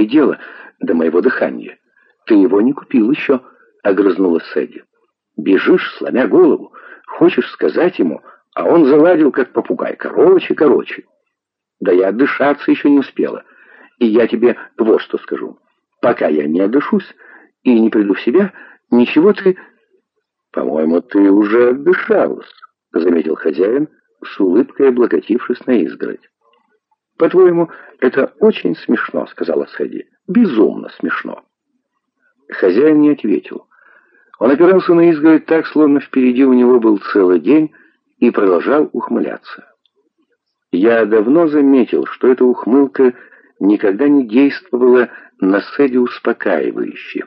какое дело до моего дыхания? Ты его не купил еще, — огрызнулась Сэдди. Бежишь, сломя голову, хочешь сказать ему, а он заладил, как попугай. Короче, короче. Да я отдышаться еще не успела. И я тебе вот что скажу. Пока я не отдышусь и не приду в себя, ничего ты... По-моему, ты уже отдышалась, — заметил хозяин, с улыбкой облокотившись на изгородь. «По-твоему, это очень смешно», — сказала Сэдди. «Безумно смешно». Хозяин не ответил. Он опирался на изгородь так, словно впереди у него был целый день, и продолжал ухмыляться. Я давно заметил, что эта ухмылка никогда не действовала на Сэдди успокаивающе.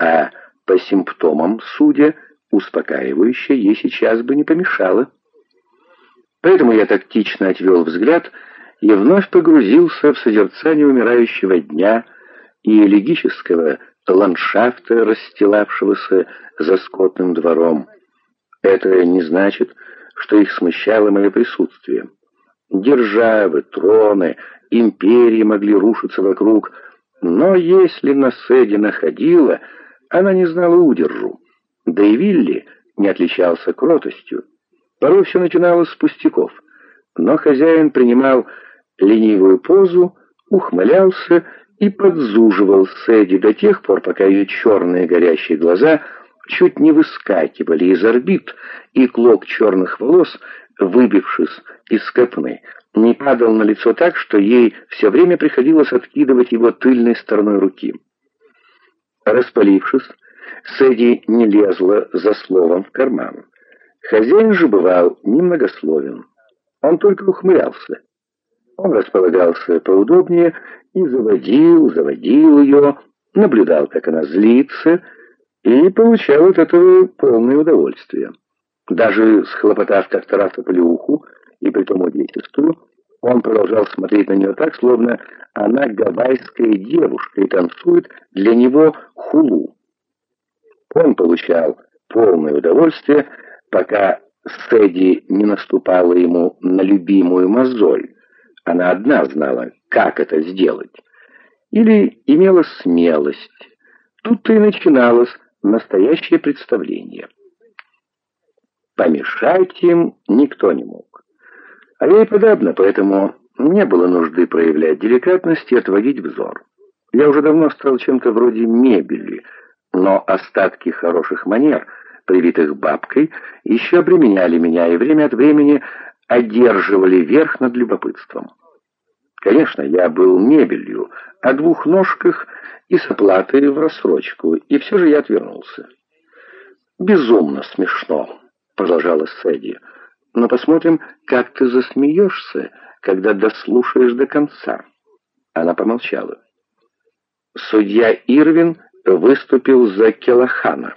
А по симптомам, судя, успокаивающее ей сейчас бы не помешало. Поэтому я тактично отвел взгляд и вновь погрузился в созерцание умирающего дня и элегического ландшафта, расстилавшегося за скотным двором. Это не значит, что их смущало мое присутствие. Державы, троны, империи могли рушиться вокруг, но если на Седи находила, она не знала удержу. Да и Вилли не отличался кротостью. Порой все начиналось с пустяков, но хозяин принимал ленивую позу, ухмылялся и подзуживал Сэдди до тех пор, пока ее черные горящие глаза чуть не выскакивали из орбит, и клок черных волос, выбившись из копны, не падал на лицо так, что ей все время приходилось откидывать его тыльной стороной руки. Распалившись, Сэдди не лезла за словом в карман. Хозяин же бывал немногословен. Он только ухмылялся. Он располагался поудобнее и заводил, заводил ее, наблюдал, как она злится, и получал от этого полное удовольствие. Даже схлопотав как-то раз плюху, и притом увесистую, он продолжал смотреть на нее так, словно она гавайская девушка и танцует для него хулу. Он получал полное удовольствие, пока Сэдди не наступала ему на любимую мозоль. Она одна знала, как это сделать. Или имела смелость. Тут-то и начиналось настоящее представление. Помешать им никто не мог. А ей подобно, поэтому не было нужды проявлять деликатность и отводить взор. Я уже давно стал чем-то вроде мебели — но остатки хороших манер, привитых бабкой, еще обременяли меня и время от времени одерживали верх над любопытством. Конечно, я был мебелью, о двух ножках и с оплатой в рассрочку, и все же я отвернулся. «Безумно смешно», — продолжала Сэдди, — «но посмотрим, как ты засмеешься, когда дослушаешь до конца». Она помолчала. Судья Ирвин выступил за Келахана.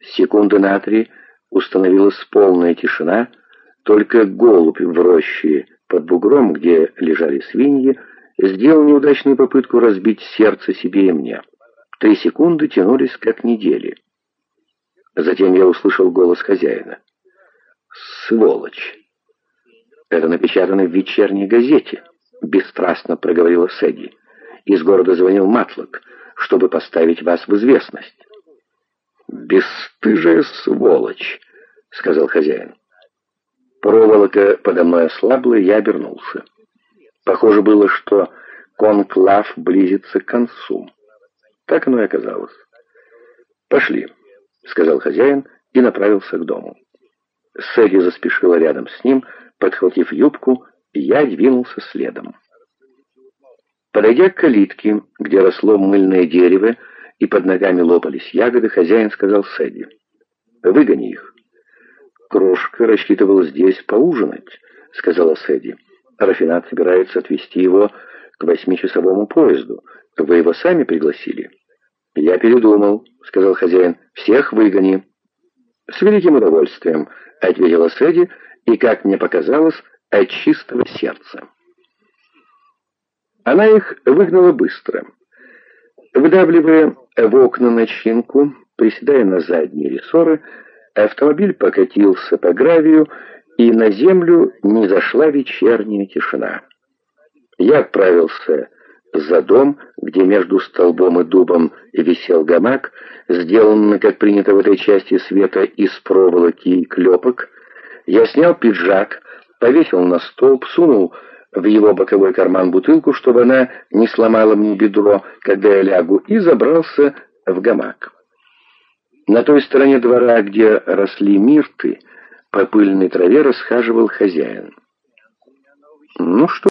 Секунды на три установилась полная тишина, только голубь в роще под бугром, где лежали свиньи, сделал неудачную попытку разбить сердце себе и мне. Три секунды тянулись как недели. Затем я услышал голос хозяина. «Сволочь!» «Это напечатано в вечерней газете», — бесстрастно проговорила Сэдди. Из города звонил Матлок, чтобы поставить вас в известность. «Бесстыжая сволочь», — сказал хозяин. Проволока подо мной ослабла, я обернулся. Похоже было, что конклав близится к концу. Так оно и оказалось. «Пошли», — сказал хозяин и направился к дому. Сэдди заспешила рядом с ним, подхватив юбку, и я двинулся следом. Подойдя к калитке, где росло мыльное дерево, и под ногами лопались ягоды, хозяин сказал Сэдди, «Выгони их». «Крошка рассчитывал здесь поужинать», — сказала Сэдди. «Рафинат собирается отвезти его к восьмичасовому поезду. Вы его сами пригласили?» «Я передумал», — сказал хозяин. «Всех выгони». «С великим удовольствием», — ответила Сэдди, и, как мне показалось, от чистого сердца. Она их выгнала быстро. Выдавливая в окна начинку, приседая на задние рессоры, автомобиль покатился по гравию, и на землю не зашла вечерняя тишина. Я отправился за дом, где между столбом и дубом висел гамак, сделанный, как принято в этой части света, из проволоки и клепок. Я снял пиджак, повесил на столб, сунул в его боковой карман бутылку, чтобы она не сломала мне бедро, когда я лягу, и забрался в гамак. На той стороне двора, где росли мирты, по пыльной траве расхаживал хозяин. «Ну что?»